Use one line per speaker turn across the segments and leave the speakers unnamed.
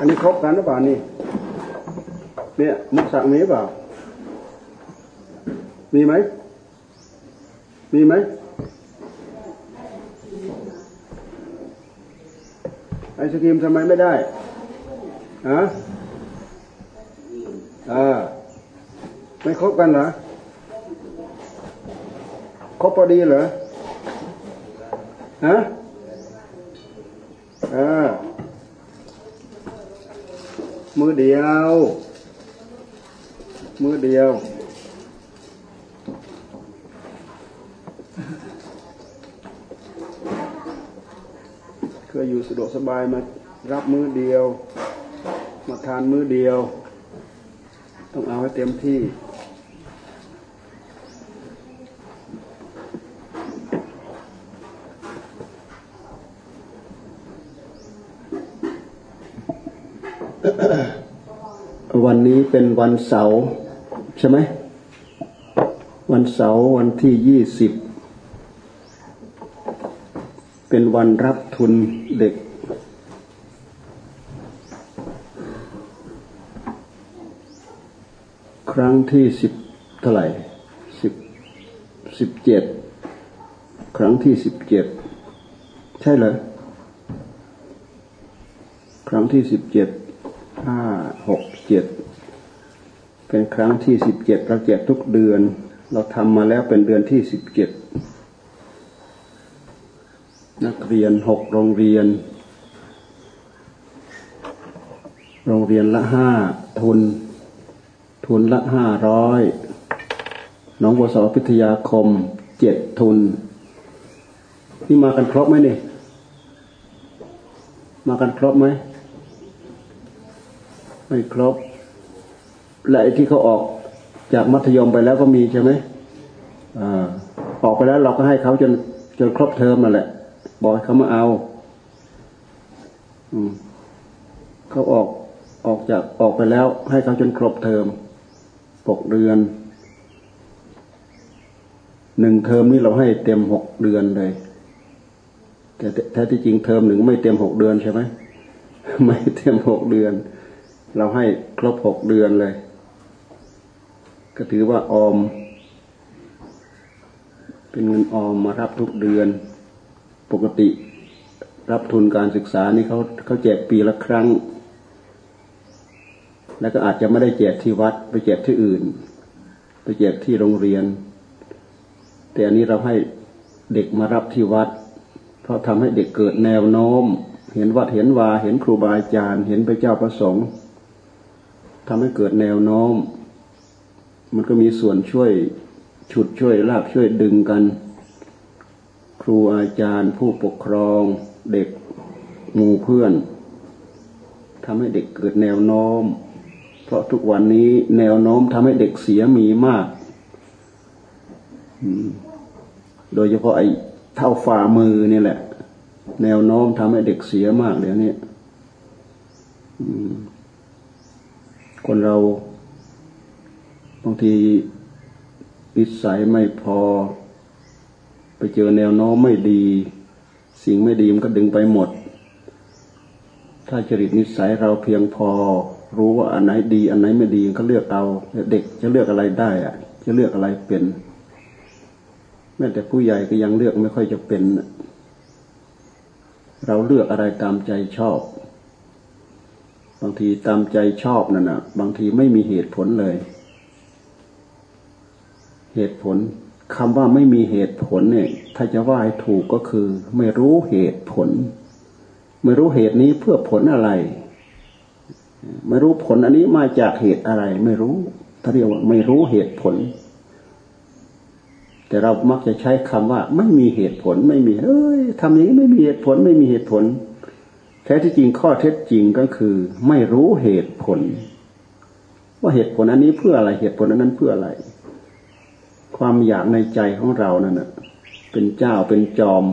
อันนี้ครบกันหรือเปล่านี่ เนี่ยมุกสักมีเปล่า มีไหม มีไหมไอศกรีมทำไมไม่ได้ฮะอ่าไม่ครบกันเหรอครบพอดีเหรอฮะอ่า มือเดียว มือเดียว เคยอยู่สะดวกสบายมารับมือเดียว มาทานมือเดียว ต้องเอาให้เต็มที่ วันนี้เป็นวันเสาร์ใช่ไหม วันเสาร์วันที่ยี่สิบเป็นวันรับทุนเด็ก ครั้งที่สิบเท่าไหร่สิบสิบเจ็ดครั้งที่สิบเจ็ดใช่เหรอครั้งที่สิบเจ็ดห้าหกเจ็ด เป็นครั้งที่สิบเจ็ดเราแจกทุกเดือน เราทำมาแล้วเป็นเดือนที่สิบเจ็ดนักเรียนหกโรงเรียน โรงเรียนละห้าทุน ทุนละห้าร้อยน้องวสพิทยาคมเจ็ดทุน นี่มากันครบไหมนี่มากันครบไหมไม่ครบ และไอ้ที่เขาออกจากมัธยมไปแล้วก็มีใช่ไหมอออกไปแล้วเราก็ให้เขาจนจนครบเทอมมาแหละ บอกเขามาเอา อืมเขาออกออกจากออกไปแล้ว ให้เขาจนครบเทอมหกเดือนหนึ่งเทอมนี่เราให้เต็มหกเดือนเลย แต่แท้ที่จริงเทอมหนึ่งไม่เต็มหกเดือนใช่ไหมไม่เต็มหกเดือน เราให้ครบหกเดือนเลย ก็ถือว่าออม เป็นเงินออมมารับทุกเดือน ปกติรับทุนการศึกษานี่เขาเขาแจกปีละครั้ง แล้วก็อาจจะไม่ได้แจกที่วัด ไปแจกที่อื่น ไปแจกที่โรงเรียน แต่อันนี้เราให้เด็กมารับที่วัด เพราะทำให้เด็กเกิดแนวโน้ม เห็นวัดเห็นวาเห็นครูบาอาจารย์ เห็นพระเจ้าประสงค์ทำให้เกิดแนวโน้ม มันก็มีส่วนช่วยฉุดช่วยลากช่วยดึงกัน ครูอาจารย์ ผู้ปกครอง เด็กหมู่เพื่อนทำให้เด็กเกิดแนวโน้ม เพราะทุกวันนี้แนวโน้มทำให้เด็กเสียมีมาก โดยเฉพาะไอ้เท่าฝ่ามือนี่แหละ แนวโน้มทำให้เด็กเสียมากเดี๋ยวนี้คนเรา บางทีนิสัยไม่พอ ไปเจอแนวโน้มไม่ดี สิ่งไม่ดีมันก็ดึงไปหมด ถ้าจริตนิสัยเราเพียงพอ รู้ว่าอันไหนดีอันไหนไม่ดีก็เลือกเอาเด็กจะเลือกอะไรได้อะจะเลือกอะไรเป็นแม้แต่ผู้ใหญ่ก็ยังเลือกไม่ค่อยจะเป็นเราเลือกอะไรตามใจชอบ บางทีตามใจชอบนั่นนะบางทีไม่มีเหตุผลเลย เหตุผลคำว่าไม่มีเหตุผลเนี่ย ถ้าจะว่าให้ถูกก็คือ ไม่รู้เหตุผล ไม่รู้เหตุนี้เพื่อผลอะไร ไม่รู้ผลอันนี้มาจากเหตุอะไร ไม่รู้ถ้าเรียกว่าไม่รู้เหตุผล แต่เรามักจะใช้คำว่า ไม่มีเหตุผล ไม่มีเอ้ยทำอย่างนี้ไม่มีเหตุผล ไม่มีเหตุผล แท้ที่จริงข้อเท็จจริงก็คือ ไม่รู้เหตุผล ว่าเหตุผลอันนี้เพื่ออะไรเหตุผลอันนั้นเพื่ออะไร ความอยากในใจของเรานั่นนะเป็นเจ้าเป็นจอม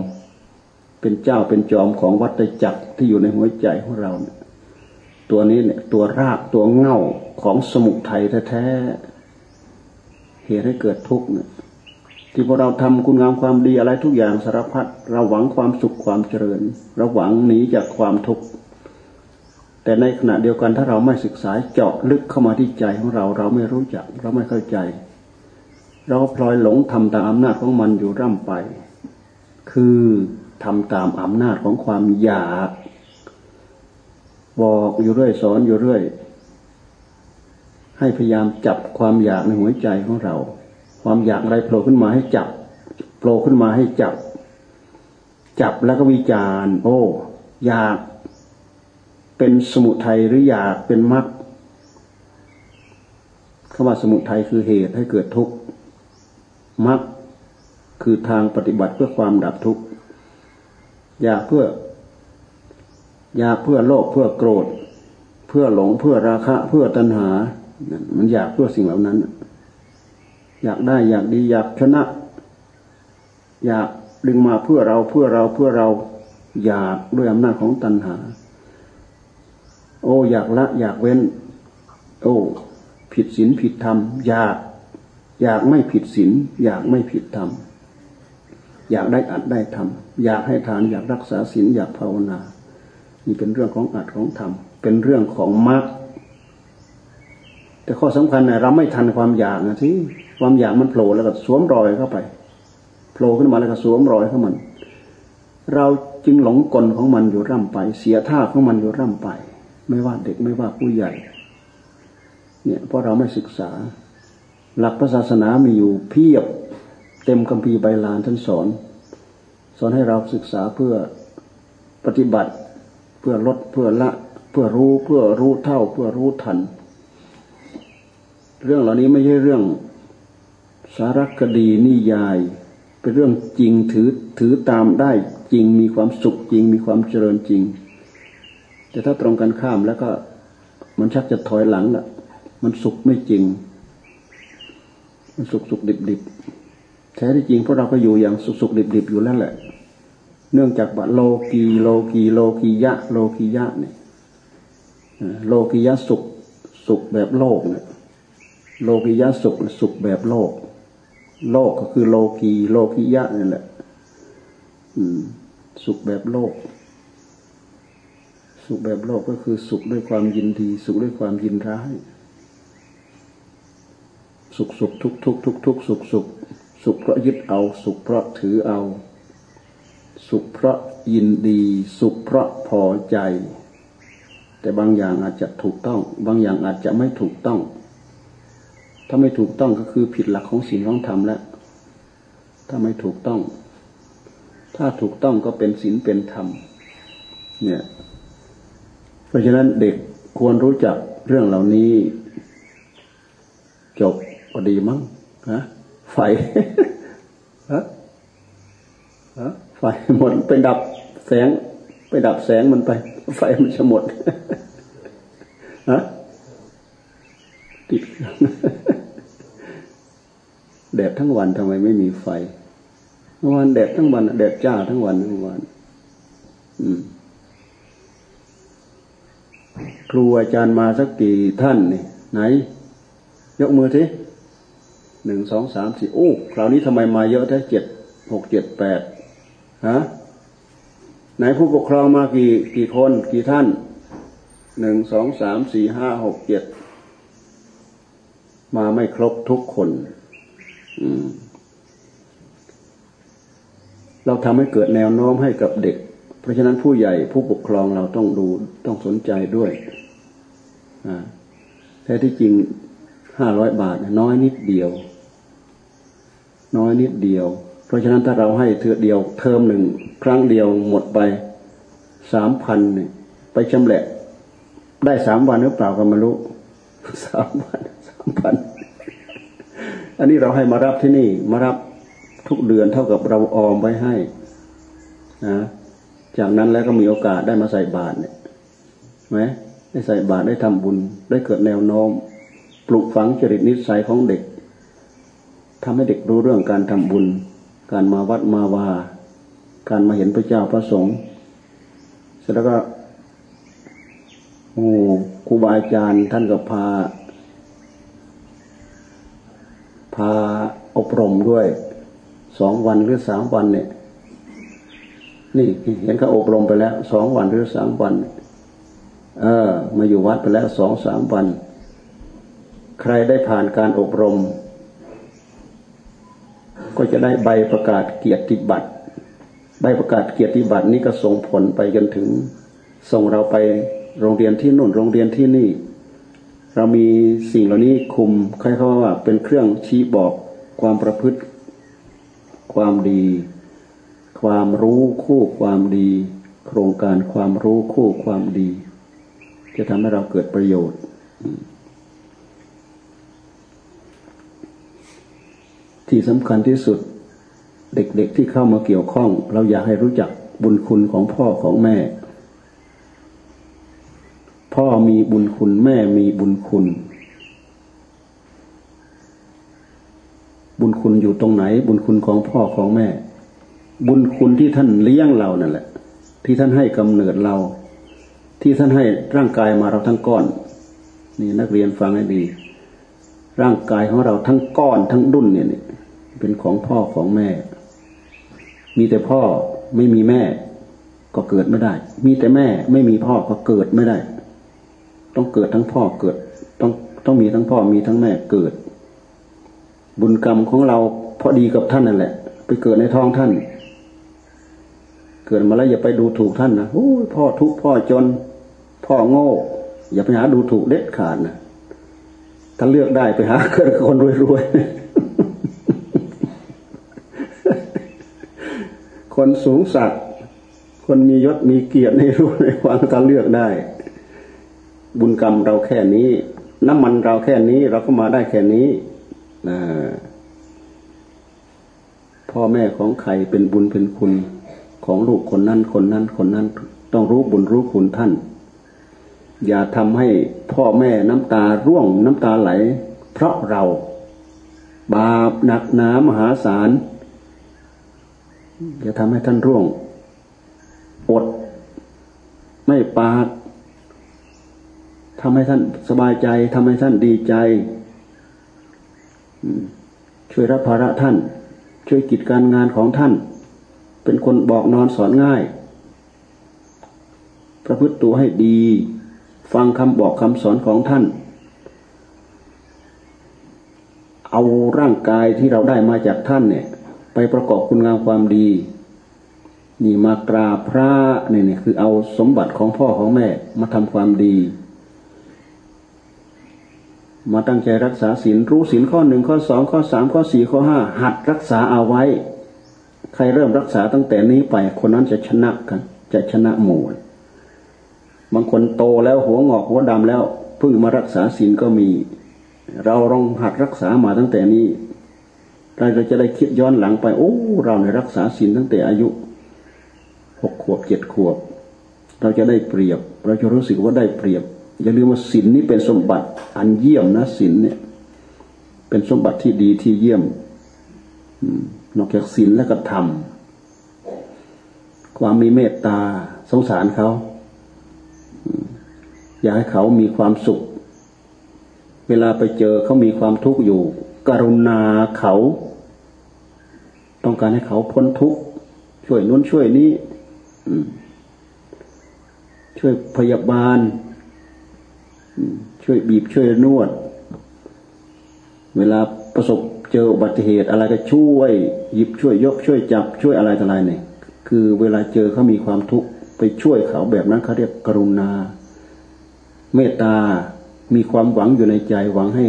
เป็นเจ้าเป็นจอมของวัฏจักรที่อยู่ในหัวใจของเราเนี่ยตัวนี้เนี่ยตัวรากตัวเง่าของสมุทัยแท้ๆเหตุให้เกิดทุกข์เนี่ยที่พอเราทำคุณงามความดีอะไรทุกอย่างสารพัดเราหวังความสุขความเจริญเราหวังหนีจากความทุกข์แต่ในขณะเดียวกันถ้าเราไม่ศึกษาเจาะลึกเข้ามาที่ใจของเรา เราไม่รู้จัก เราไม่เข้าใจ เราพลอยหลงทำตามอำนาจของมันอยู่ร่ำไป คือทำตามอำนาจของความอยาก บอกอยู่เรื่อยสอนอยู่เรื่อย ให้พยายามจับความอยากในหัวใจของเรา ความอยากอะไรโผล่ขึ้นมาให้จับโผล่ขึ้นมาให้จับ จับแล้วก็วิจารณ์ โอ้ อยากเป็นสมุทัยหรืออยากเป็นมรรคคำว่าสมุทัยคือเหตุให้เกิดทุกข์ มรรคคือทางปฏิบัติเพื่อความดับทุกข์อยากเพื่อ อยากเพื่อโลภเพื่อโกรธ เพื่อหลงเพื่อราคะ เพื่อตัณหา มันอยากเพื่อสิ่งเหล่านั้น อยากได้อยากดีอยากชนะ อยากดึงมาเพื่อเราเพื่อเราเพื่อเราอยากด้วยอำนาจของตัณหา โอ้อยากละ อยากเว้น โอ้ ผิดศีลผิดธรรมอยาก อยากไม่ผิดศีลอยากไม่ผิดธรรมอยากได้อัดได้ทำอยากให้ทานอยากรักษาศีลอยากภาวนา นี่เป็นเรื่องของอัดของธรรมเป็นเรื่องของมรรคแต่ข้อสำคัญนะเราไม่ทันความอยากนะที่ความอยากมันโผล่แล้วก็สวมรอยเข้าไปโผล่ขึ้นมาแล้วก็สวมรอยเข้ามัน เราจึงหลงกลของมันอยู่ร่ำไป เสียท่าของมันอยู่ร่ำไป ไม่ว่าเด็กไม่ว่าผู้ใหญ่ เนี่ยเพราะเราไม่ศึกษา หลักพระศาสนามีอยู่เพียบเต็มคัมภีร์ใบลานท่านสอน สอนให้เราศึกษาเพื่อปฏิบัติ เพื่อลดเพื่อละ เพื่อรู้เพื่อรู้เท่า เพื่อรู้ทัน เรื่องเหล่านี้ไม่ใช่เรื่องสารคดีนิยาย เป็นเรื่องจริงถือถือตามได้จริงมีความสุขจริงมีความเจริญจริง แต่ถ้าตรงกันข้ามแล้วก็มันชักจะถอยหลังละมันสุขไม่จริง สุขสุขดิบดิบแท้ที่จริงพวกเราก็อยู่อย่างสุขสุขดิบดิบอยู่แล้วแหละ เนื่องจากว่าโลกีโลกีโลกียะ โลกียะเนี่ยโลกียะสุขสุขแบบโลกเนี่ยโลกียะสุขสุขแบบโลก โลกก็คือโลกีโลกียะนี่แหละสุขแบบโลก สุขแบบโลกก็คือสุขด้วยความยินดี สุขด้วยความยินร้าย สุขสุขทุกทุกทุกทุกสุขสุขสุขเพราะยึดเอา สุขเพราะถือเอา สุขเพราะยินดี สุขเพราะพอใจ แต่บางอย่างอาจจะถูกต้อง บางอย่างอาจจะไม่ถูกต้อง ถ้าไม่ถูกต้องก็คือผิดหลักของศีลของธรรมแล้วถ้าไม่ถูกต้อง ถ้าถูกต้องก็เป็นศีลเป็นธรรม เนี่ย เพราะฉะนั้นเด็กควรรู้จักเรื่องเหล่านี้ จบ ก็ดีมั้งฮะไฟฮะฮะไฟหมดไปดับแสง ไปดับแสงมันไป ไฟมันจะหมดฮะติดแดดทั้งวันทำไมไม่มีไฟเมื่อวานแดดทั้งวันแดดจ้าทั้งวันทั้งวันอืมครูอาจารย์มาสักกี่ท่านนี่ไหน ยกมือที หนึ่งสองสามสี่โอ้คราวนี้ทำไมมาเยอะแท้เจ็ดหกเจ็ดแปดฮะไหนผู้ปกครองมากี่กี่คนกี่ท่านหนึ่งสองสามสี่ห้าหกเจ็ดมาไม่ครบทุกคน เราทำให้เกิดแนวโน้มให้กับเด็ก เพราะฉะนั้นผู้ใหญ่ผู้ปกครองเราต้องดูต้องสนใจด้วยแท้ที่จริง ห้าร้อยบาท น้อยนิดเดียว น้อยนิดเดียว เพราะฉะนั้นถ้าเราให้เทอเดียวเทอมหนึ่งครั้งเดียวหมดไปสามพันเนี่ยไปชำแหละ ได้สามวันหรือเปล่าก็ไม่รู้สามวันสามพันอันนี้เราให้มารับที่นี่มารับทุกเดือนเท่ากับเราออมไว้ให้นะจากนั้นแล้วก็มีโอกาสได้มาใส่บาตรเนี่ยไหมได้ใส่บาตรได้ทำบุญได้เกิดแนวโน้ม ปลุกฝังจริตนิสัยของเด็กทำให้เด็กรู้เรื่องการทำบุญ การมาวัดมาวา การมาเห็นพระเจ้าพระสงฆ์เสร็จแล้วก็โอ้ครูบาอาจารย์ท่านก็พา พาอบรมด้วยสองวันหรือสามวันเนี่ย นี่เห็นเขาอบรมไปแล้วสองวันหรือสามวัน เออ มาอยู่วัดไปแล้วสองสามวัน รได้ผ่านการอบรม ก็จะได้ใบประกาศเกียรติบัตร ใบประกาศเกียรติบัตรนี้ก็ส่งผลไปจนถึง ส่งเราไปโรงเรียนที่นู่นโรงเรียนที่นี่ เรามีสิ่งเหล่านี้คุมคล้ายๆว่าเป็นเครื่องชี้บอกความประพฤติ ความดี ความรู้คู่ความดี โครงการความรู้คู่ความดี จะทำให้เราเกิดประโยชน์ ที่สำคัญที่สุดเด็กๆที่เข้ามาเกี่ยวข้อง เราอยากให้รู้จักบุญคุณของพ่อของแม่ พ่อมีบุญคุณแม่มีบุญคุณ บุญคุณอยู่ตรงไหน บุญคุณของพ่อของแม่ บุญคุณที่ท่านเลี้ยงเรานั่นแหละ ที่ท่านให้กำเนิดเรา ที่ท่านให้ร่างกายมาเราทั้งก้อน นี่นักเรียนฟังให้ดี ร่างกายของเราทั้งก้อนทั้งดุนเนี่ย เป็นของพ่อของแม่ มีแต่พ่อไม่มีแม่ ก็เกิดไม่ได้ มีแต่แม่ไม่มีพ่อก็เกิดไม่ได้ ต้องเกิดทั้งพ่อเกิด ต้องต้องมีทั้งพ่อมีทั้งแม่เกิด บุญกรรมของเราพอดีกับท่านนั่นแหละ ไปเกิดในท้องท่าน เกิดมาแล้วอย่าไปดูถูกท่านนะโอ้ยพ่อทุกพ่อจน พ่อโง่ อย่าไปหาดูถูกเด็ดขาดนะถ้าเลือกได้ไปหาเกิดคนรวยๆ คนสูงสักคนมียศมีเกียรติในรู้ในฟังถ้าเลือกได้ บุญกรรมเราแค่นี้ น้ำมันเราแค่นี้เราก็มาได้แค่นี้นะพ่อแม่ของใครเป็นบุญเป็นคุณของลูกคนนั้นคนนั้นคนนั้น ต้องรู้บุญรู้คุณท่าน อย่าทำให้พ่อแม่น้ำตาร่วงน้ำตาไหล เพราะเรา บาปหนักหนามหาศาล อย่าทำให้ท่านร่วง อด ไม่ปากทำให้ท่านสบายใจทำให้ท่านดีใจช่วยรับภาระท่าน ช่วยกิจการงานของท่าน เป็นคนบอกนอนสอนง่าย ประพฤติตัวให้ดี ฟังคำบอกคำสอนของท่าน เอาร่างกายที่เราได้มาจากท่านเนี่ย ไปประกอบคุณงามความดี นี่มากราพระเนี่ยนี่คือเอาสมบัติของพ่อของแม่มาทำความดี มาตั้งใจรักษาศีลรู้ศีลข้อหนึ่งข้อสองข้อสามข้อสี่ข้อห้าหัดรักษาเอาไว้ ใครเริ่มรักษาตั้งแต่นี้ไปคนนั้นจะชนะกันจะชนะหมู่บางคนโตแล้วหัวงอกหัวดำแล้วเพิ่งมารักษาศีลก็มี เราลองหัดรักษามาตั้งแต่นี้ เราจะได้คิดย้อนหลังไป โอ้ เราในรักษาศีลตั้งแต่อายุหกขวบเจ็ดขวบ เราจะได้เปรียบ เราจะรู้สึกว่าได้เปรียบ อย่าลืมว่าศีลนี้เป็นสมบัติอันเยี่ยมนะศีลเนี่ยเป็นสมบัติที่ดีที่เยี่ยมนอกจากศีลแล้วก็ธรรมความมีเมตตาสงสารเขาอยากให้เขามีความสุข เวลาไปเจอเขามีความทุกข์อยู่ กรุณาเขา ต้องการให้เขาพ้นทุกข์ช่วยนู้นช่วยนี้ช่วยพยาบาลช่วยบีบช่วยนวด เวลาประสบเจออุบัติเหตุอะไรก็ช่วย หยิบช่วยยกช่วยจับช่วยอะไรต่ออะไรเนี่ยคือเวลาเจอเขามีความทุกข์ไปช่วยเขาแบบนั้นเขาเรียกกรุณา เมตตามีความหวังอยู่ในใจหวังให้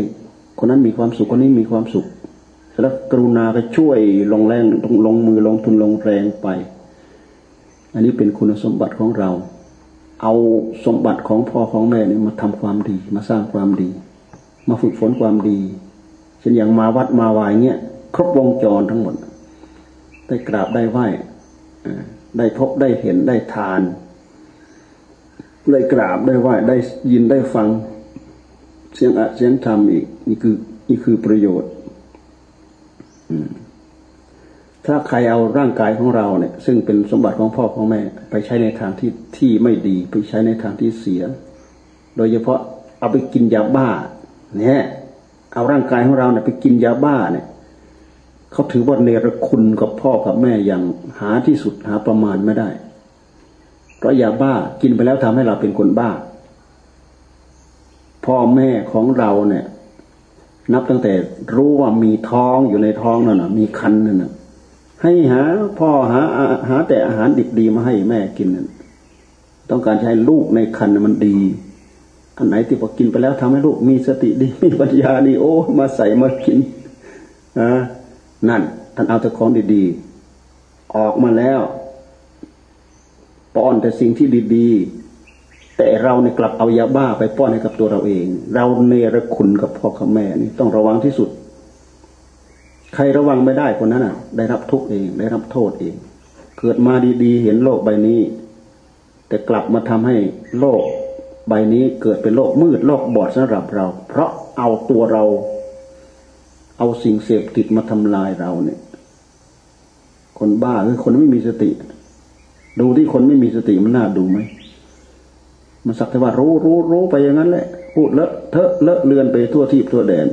คนนั้นมีความสุขคนนี้มีความสุขแล้วกรุณาก็ช่วยลงแรงลงมือลงทุนลงแรงไป อันนี้เป็นคุณสมบัติของเรา เอาสมบัติของพ่อของแม่เนี่ยมาทำความดี มาสร้างความดี มาฝึกฝนความดีเช่นอย่างมาวัดมาวายเนี่ยครบวงจรทั้งหมด ได้กราบได้ไหว้ได้พบได้เห็นได้ทาน ได้กราบได้ไหว้ได้ยินได้ฟัง เสียงอะเสียงธรรมอีกนี่คือนี่คือประโยชน์ถ้าใครเอาร่างกายของเราเนี่ย ซึ่งเป็นสมบัติของพ่อของแม่ ไปใช้ในทางที่ที่ไม่ดี ไปใช้ในทางที่เสีย โดยเฉพาะเอาไปกินยาบ้า เนี่ยเอาร่างกายของเราเนี่ยไปกินยาบ้าเนี่ยเขาถือว่าเนรคุณกับพ่อกับแม่อย่างหาที่สุดหาประมาณไม่ได้ เพราะยาบ้ากินไปแล้วทำให้เราเป็นคนบ้า พ่อแม่ของเราเนี่ย นับตั้งแต่รู้ว่ามีท้องอยู่ในท้องนั่นนะมีคันนั่นนะให้หาพ่อหาหาแต่อาหารดิบดีมาให้แม่กินนั่นต้องการใช้ลูกในคันมันดี อันไหนที่พอกินไปแล้วทำให้ลูกมีสติดีมีปัญญาดีโอ้มาใส่มากินอ่านั่นท่านเอาแต่ของดีๆออกมาแล้วป้อนแต่สิ่งที่ดีๆ แต่เราเนี่ยกลับเอายาบ้าไปป้อนให้กับตัวเราเอง เราเนรคุณกับพ่อกับแม่นี่ต้องระวังที่สุด ใครระวังไม่ได้คนนั้นอะ ได้รับทุกข์เอง ได้รับโทษเอง เกิดมาดีๆ เห็นโลกใบนี้ แต่กลับมาทำให้โลกใบนี้เกิดเป็นโลกมืดโลกบอดสำหรับเรา เพราะเอาตัวเรา เอาสิ่งเสพติดมาทำลายเราเนี่ย คนบ้าคือคนไม่มีสติ ดูที่คนไม่มีสติมันน่าดูไหม มันสักแต่ว่ารู้รู้รู้ไปอย่างนั้นแหละ พูดเลอะเทอะเลอะเลือนไปทั่วที่ทั่วแดน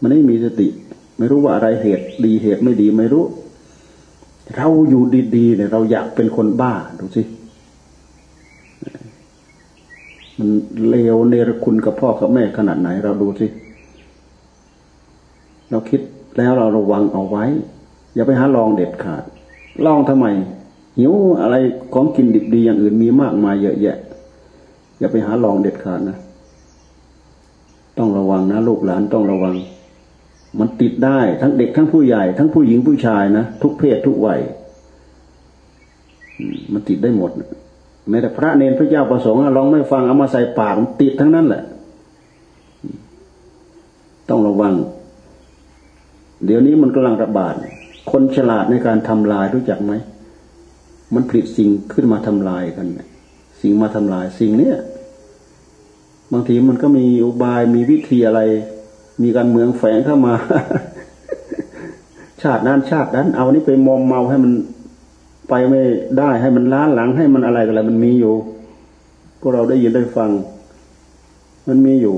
มันไม่มีสติ ไม่รู้ว่าอะไรเหตุดีเหตุไม่ดีไม่รู้ เราอยู่ดีๆเนี่ยเราอยากเป็นคนบ้าดูสิมันเลวเนรคุณกับพ่อกับแม่ขนาดไหน เราดูสิ เราคิดแล้วเราระวังเอาไว้ อย่าไปหาลองเด็ดขาด ลองทำไมหิวอะไรของกินดิบดีอย่างอื่นมีมากมายเยอะแยะ อย่าไปหาลองเด็ดขาดนะ ต้องระวังนะลูกหลานต้องระวัง มันติดได้ทั้งเด็กทั้งผู้ใหญ่ ทั้งผู้หญิงผู้ชายนะทุกเพศทุกวัยมันติดได้หมดแม้แต่พระเนรพระเจ้าประสงค์ลองไม่ฟังเอามาใส่ปากมันติดทั้งนั้นแหละ ต้องระวัง เดี๋ยวนี้มันกำลังระบาดคนฉลาดในการทำลายรู้จักไหมมันผลิตสิ่งขึ้นมาทำลายกัน สิ่งมาทำลายสิ่งเนี้ยบางทีมันก็มีอุบายมีวิธีอะไร มีการเมืองแฝงเข้ามา ชาตินั้นชาตินั้น เอานี่ไปมอมเมาให้มันไปไม่ได้ให้มันล้านหลังให้มันอะไรกันอะไรมันมีอยู่พวกเราได้ยินได้ฟัง มันมีอยู่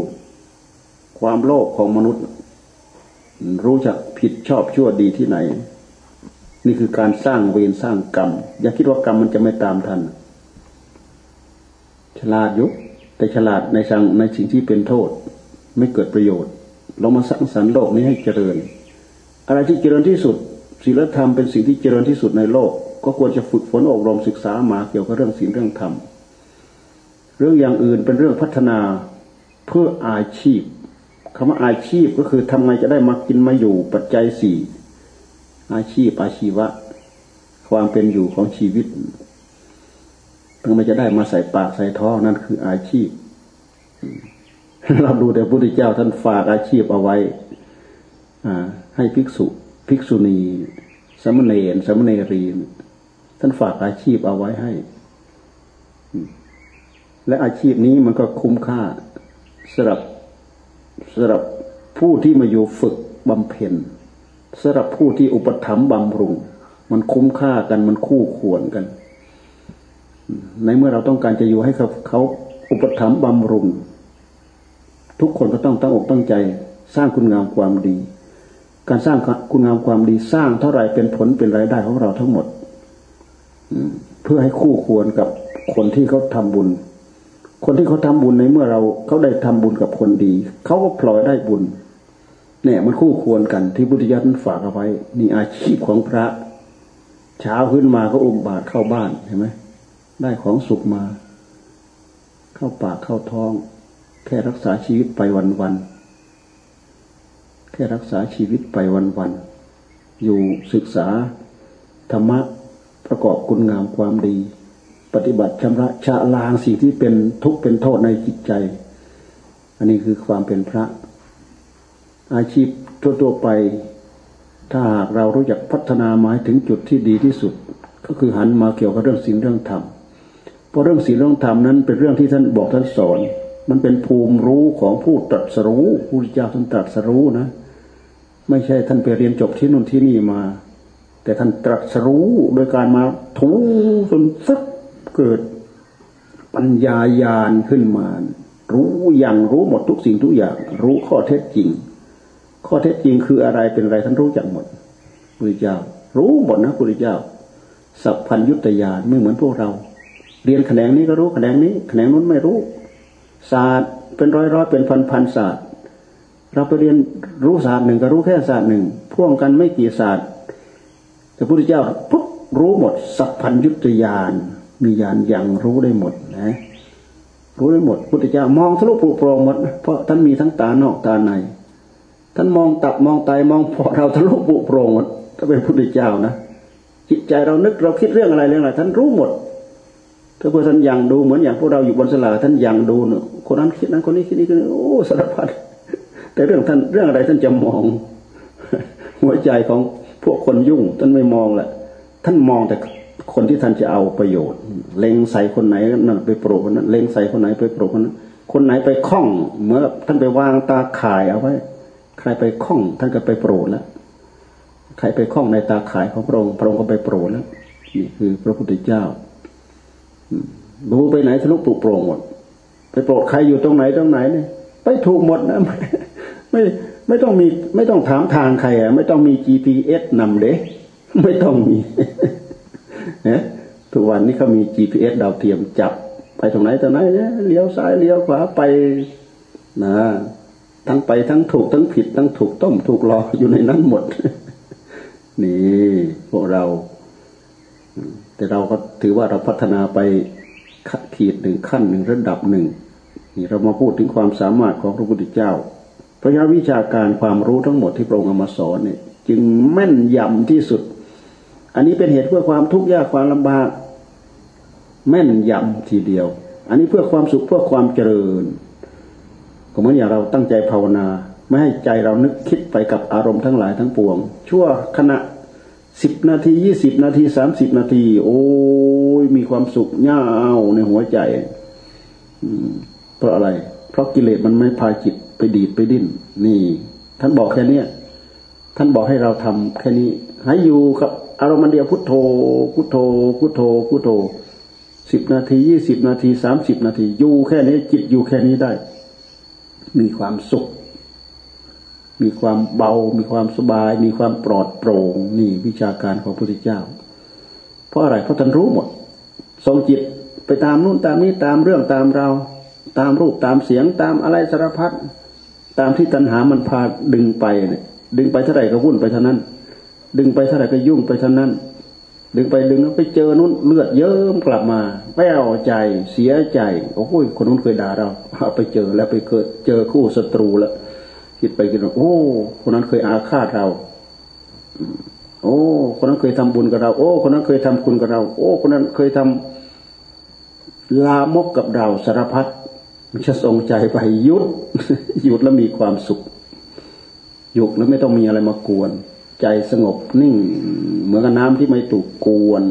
ความโลภของมนุษย์ รู้จักผิดชอบชั่วดีที่ไหน นี่คือการสร้างเวรสร้างกรรม อย่าคิดว่ากรรมมันจะไม่ตามทัน ฉลาดยุกแต่ฉลาดในสังในสิ่งที่เป็นโทษ ไม่เกิดประโยชน์ เรามาสร้างสรรค์โลกนี้ให้เจริญ อะไรที่เจริญที่สุดศีลธรรมเป็นสิ่งที่เจริญที่สุดในโลก ก็ควรจะฝึกฝนอบรมศึกษามาเกี่ยวกับเรื่องศีลเรื่องธรรมเรื่องอย่างอื่นเป็นเรื่องพัฒนาเพื่ออาชีพคำว่าอาชีพก็คือทำไงจะได้มากินมาอยู่ปัจจัยสี่อาชีพอาชีวะ ความเป็นอยู่ของชีวิต เพื่อมันจะได้มาใส่ปากใส่ท้องนั่นคืออาชีพ เราดูแต่พระพุทธเจ้าท่านฝากอาชีพเอาไว้ให้ภิกษุภิกษุณีสมณเณรสมณเณรีท่านฝากอาชีพเอาไว้ให้ และอาชีพนี้มันก็คุ้มค่าสำหรับสำหรับผู้ที่มาอยู่ฝึกบำเพ็ญสำหรับผู้ที่อุปถัมภ์บำรุง มันคุ้มค่ากันมันคู่ควรกัน ในเมื่อเราต้องการจะอยู่ให้เขาเขาอุปถัมภ์บำรุง ทุกคนก็ต้องตั้งอกตั้งใจ สร้างคุณงามความดี การสร้างคุณงามความดีสร้างเท่าไหร่เป็นผลเป็นรายได้ของเราทั้งหมดเพื่อให้คู่ควรกับคนที่เขาทำบุญ คนที่เขาทำบุญในเมื่อเราเขาได้ทำบุญกับคนดี เขาก็พลอยได้บุญเนี่ยมันคู่ควรกันที่พุทธิยถาฝากเอาไว้ นี่อาชีพของพระ เช้าขึ้นมาก็อุ้มบาตรเข้าบ้านเห็นไหม ได้ของสุกมา เข้าปากเข้าท้อง แค่รักษาชีวิตไปวันวันแค่รักษาชีวิตไปวันวันอยู่ศึกษาธรรมะประกอบคุณงามความดี ปฏิบัติชำระชะล้างสิ่งที่เป็นทุกข์เป็นโทษในจิตใจ อันนี้คือความเป็นพระ อาชีพทั่วๆไป ถ้าหากเรารู้จักพัฒนาหมายถึงจุดที่ดีที่สุด ก็คือหันมาเกี่ยวกับเรื่องศีลเรื่องธรรม เพราะเรื่องศีลเรื่องธรรมนั้นเป็นเรื่องที่ท่านบอกท่านสอน มันเป็นภูมิรู้ของผู้ตรัสรู้ผู้เจ้าท่านตรัสรู้นะ ไม่ใช่ท่านไปเรียนจบที่นู่นที่นี่มา แต่ท่านตรัสรู้โดยการมาทูจนสักเกิดปัญญาญาณขึ้นมา รู้อย่างรู้หมดทุกสิ่งทุกอย่าง รู้ข้อเท็จจริง ข้อเท็จจริงคืออะไรเป็นอะไรท่านรู้จักหมดพุทธเจ้า รู้หมดนะพุทธเจ้า สัพพัญยุตยานไม่เหมือนพวกเรา เรียนแขนงนี้ก็รู้แขนงนี้แขนงนู้นไม่รู้ ศาสตร์เป็นร้อยร้อยเป็นพันพันศาสตร์ เราไปเรียนรู้ศาสตร์หนึ่งก็รู้แค่ศาสตร์หนึ่งพ่วงกันไม่กี่ศาสตร์แต่พระพุทธเจ้าปุ๊บรู้หมด สัพพัญยุตยานมียานอย่างรู้ได้หมดนะรู้ได้หมดพุทธเจ้ามองทะลุปุโปรงหมด เพราะท่านมีทั้งตานอกตาในท่านมองตับมองไตมองพอเราทะลุปุโปรงหมดถ้าเป็นพุทธเจ้านะจิตใจเรานึกเราคิดเรื่องอะไรเรื่องอะไรท่านรู้หมด ถ้าเพื่อท่านยังดูเหมือนอย่างพวกเราอยู่บนสลาท่านยังดูเนอะคนนั้นคิดนั้นคนนี้คิดนี้คนนี้โอ้สารพัดแต่เรื่องท่านเรื่องอะไรท่านจะมอง หัวใจของพวกคนยุ่ง ท่านไม่มองแหละท่านมองแต่คนที่ท่านจะเอาประโยชน์ เล็งใส่คนไหนนั่นไปโปรคนนั้นเล็งใส่คนไหนไปโปรคนนั้นคนไหนไปคล้องเหมื่อท่านไปวางตาข่ายเอาไว้ ใครไปคล้อง ท่านก็ไปโปรดแล้วใครไปคล้องในตาข่ายของพระองค์พระองค์ก็ไปโปรดแล้วนี่คือพระพุทธเจ้า ดูไปไหนทะลุปลุกโปร่งหมดไปโปรดใครอยู่ตรงไหนตรงไหนเนี่ยไปถูกหมดนะไม่ไม่ต้องมีไม่ต้องถามทางใครอะ ไม่ต้องมี GPS นำเด้ไม่ต้องมีนะทุกวันนี้เขามี GPS ดาวเทียมจับ ไปตรงไหนตรงไหนเนี่ยเลี้ยวซ้ายเลี้ยวขวาไปนะทั้งไปทั้งถูกทั้งผิด ทั้งถูกต้มถูกหลอกอยู่ในนั้นหมด นี่พวกเรา แต่เราก็ถือว่าเราพัฒนาไปขีดหนึ่งขั้นหนึ่งระดับหนึ่งนี่เรามาพูดถึงความสามารถของพระพุทธเจ้า พระยาวิชาการความรู้ทั้งหมดที่พระองค์มาสอนเนี่ยจึงแม่นยำที่สุด อันนี้เป็นเหตุเพื่อความทุกข์ยากความลำบาก แม่นยำทีเดียว อันนี้เพื่อความสุขเพื่อความเจริญก็เหมือนอย่างเราตั้งใจภาวนา ไม่ให้ใจเรานึกคิดไปกับอารมณ์ทั้งหลายทั้งปวง ชั่วขณะ สิบนาทียี่สิบนาทีสามสิบนาที โอ้ยมีความสุขย่าเอาในหัวใจเพราะอะไร เพราะกิเลสมันไม่พาจิตไปดีดไปดิ้นนี่ ท่านบอกแค่นี้ท่านบอกให้เราทำแค่นี้ ให้อยู่กับอารมณ์เดียวพุทโธ พุทโธ พุทโธ พุทโธสิบนาทียี่สิบนาทีสามสิบนาทีอยู่แค่นี้จิตอยู่แค่นี้ได้ มีความสุข มีความเบา มีความสบาย มีความปลอดโปร่งนี่วิชาการของพระพุทธเจ้า เพราะอะไรเพราะท่านรู้หมดทรงจิตไปตามนู่นตามนี้ตามเรื่องตามเรา ตามรูปตามเสียงตามอะไรสารพัดตามที่ตัณหามันพาดึงไปเนี่ยดึงไปเท่าไหร่ก็วุ่นไปเท่านั้น ดึงไปเท่าไหร่ก็ยุ่งไปเท่านั้น ดึงไปดึงแล้วไปเจอนู้นเลือดเยิ้มกลับมาแป้วใจเสียใจโอ้โหคนนู้นเคยด่าเราไปเจอแล้วไปเกิดเจอคู่ศัตรูแล้ว คิดไปคิดว่าโอ้คนนั้นเคยอาฆาตเรา โอ้คนนั้นเคยทำบุญกับเรา โอ้คนนั้นเคยทำคุณกับเรา โอ้คนนั้นเคยทำลามกกับเราสารพัดมันจะทรงใจไปหยุดหยุดแล้วมีความสุขหยุดแล้วไม่ต้องมีอะไรมากวน ใจสงบนิ่ง เหมือนกับน้ำที่ไม่ถูกกวน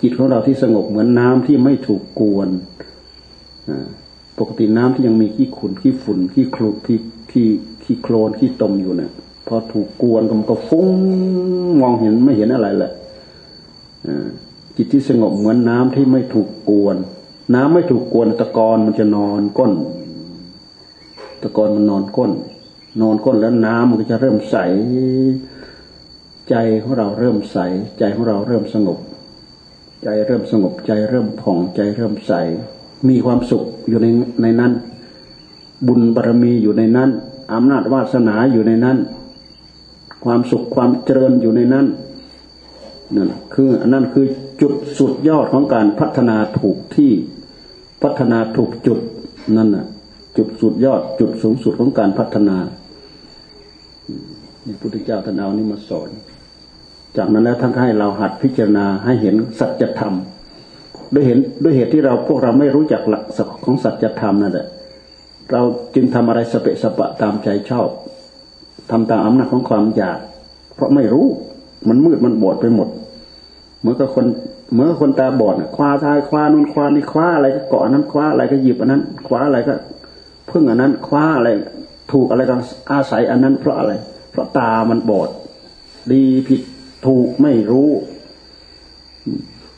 จิตของเราที่สงบเหมือนน้ำที่ไม่ถูกกวนปกติน้ำที่ยังมีขี้ขุ่นขี้ฝุ่นขี้คลุขี้ขี้ ขี้โคลนขี้ตมอยู่เนี่ยพอถูกกวนก็มันก็ฟุ้งมองเห็นไม่เห็นอะไรแหละจิตที่สงบเหมือนน้ำที่ไม่ถูกกวน น้ำไม่ถูกกวนตะกอนมันจะนอนก้น ตะกอนมันนอนก้น นอนก้นแล้วน้ำมันก็จะเริ่มใส ใจของเราเริ่มใส ใจของเราเริ่มสงบ ใจเริ่มสงบใจเริ่มผ่องใจเริ่มใส มีความสุขอยู่ในในนั้น บุญบารรมีอยู่ในนั้น อำนาจวาสนาอยู่ในนั้น ความสุขความเจริญอยู่ในนั้นนั่นคืออันนั้นคือจุดสุดยอดของการพัฒนาถูกที่พัฒนาถูกจุดนั่นน่ะ จุดสุดยอดจุดสูงสุดของการพัฒนาพระพุทธเจ้าท่านเอานี่มาสอน จากนั้นแล้วท่านให้เราหัดพิจารณาให้เห็นสัจธรรมด้วยเห็นด้วยเหตุที่เราพวกเราไม่รู้จักหลักของสัจธรรมนั่นแหละ เราจึงทำอะไรสเปะสปะตามใจชอบทำตามอำนาจของความอยาก เพราะไม่รู้มันมืดมันบอดไปหมดเหมือนกับคนเหมือนคนตาบอดคว้าทายคว้านู่นคว้านี่คว้าอะไรก็เกาะนั้นคว้าอะไรก็หยิบอันนั้นคว้าอะไรก็พึ่งอันนั้นคว้าอะไรถูกอะไรก็อาศัยอันนั้น เพราะอะไร เพราะตามันบอด ดีผิดถูกไม่รู้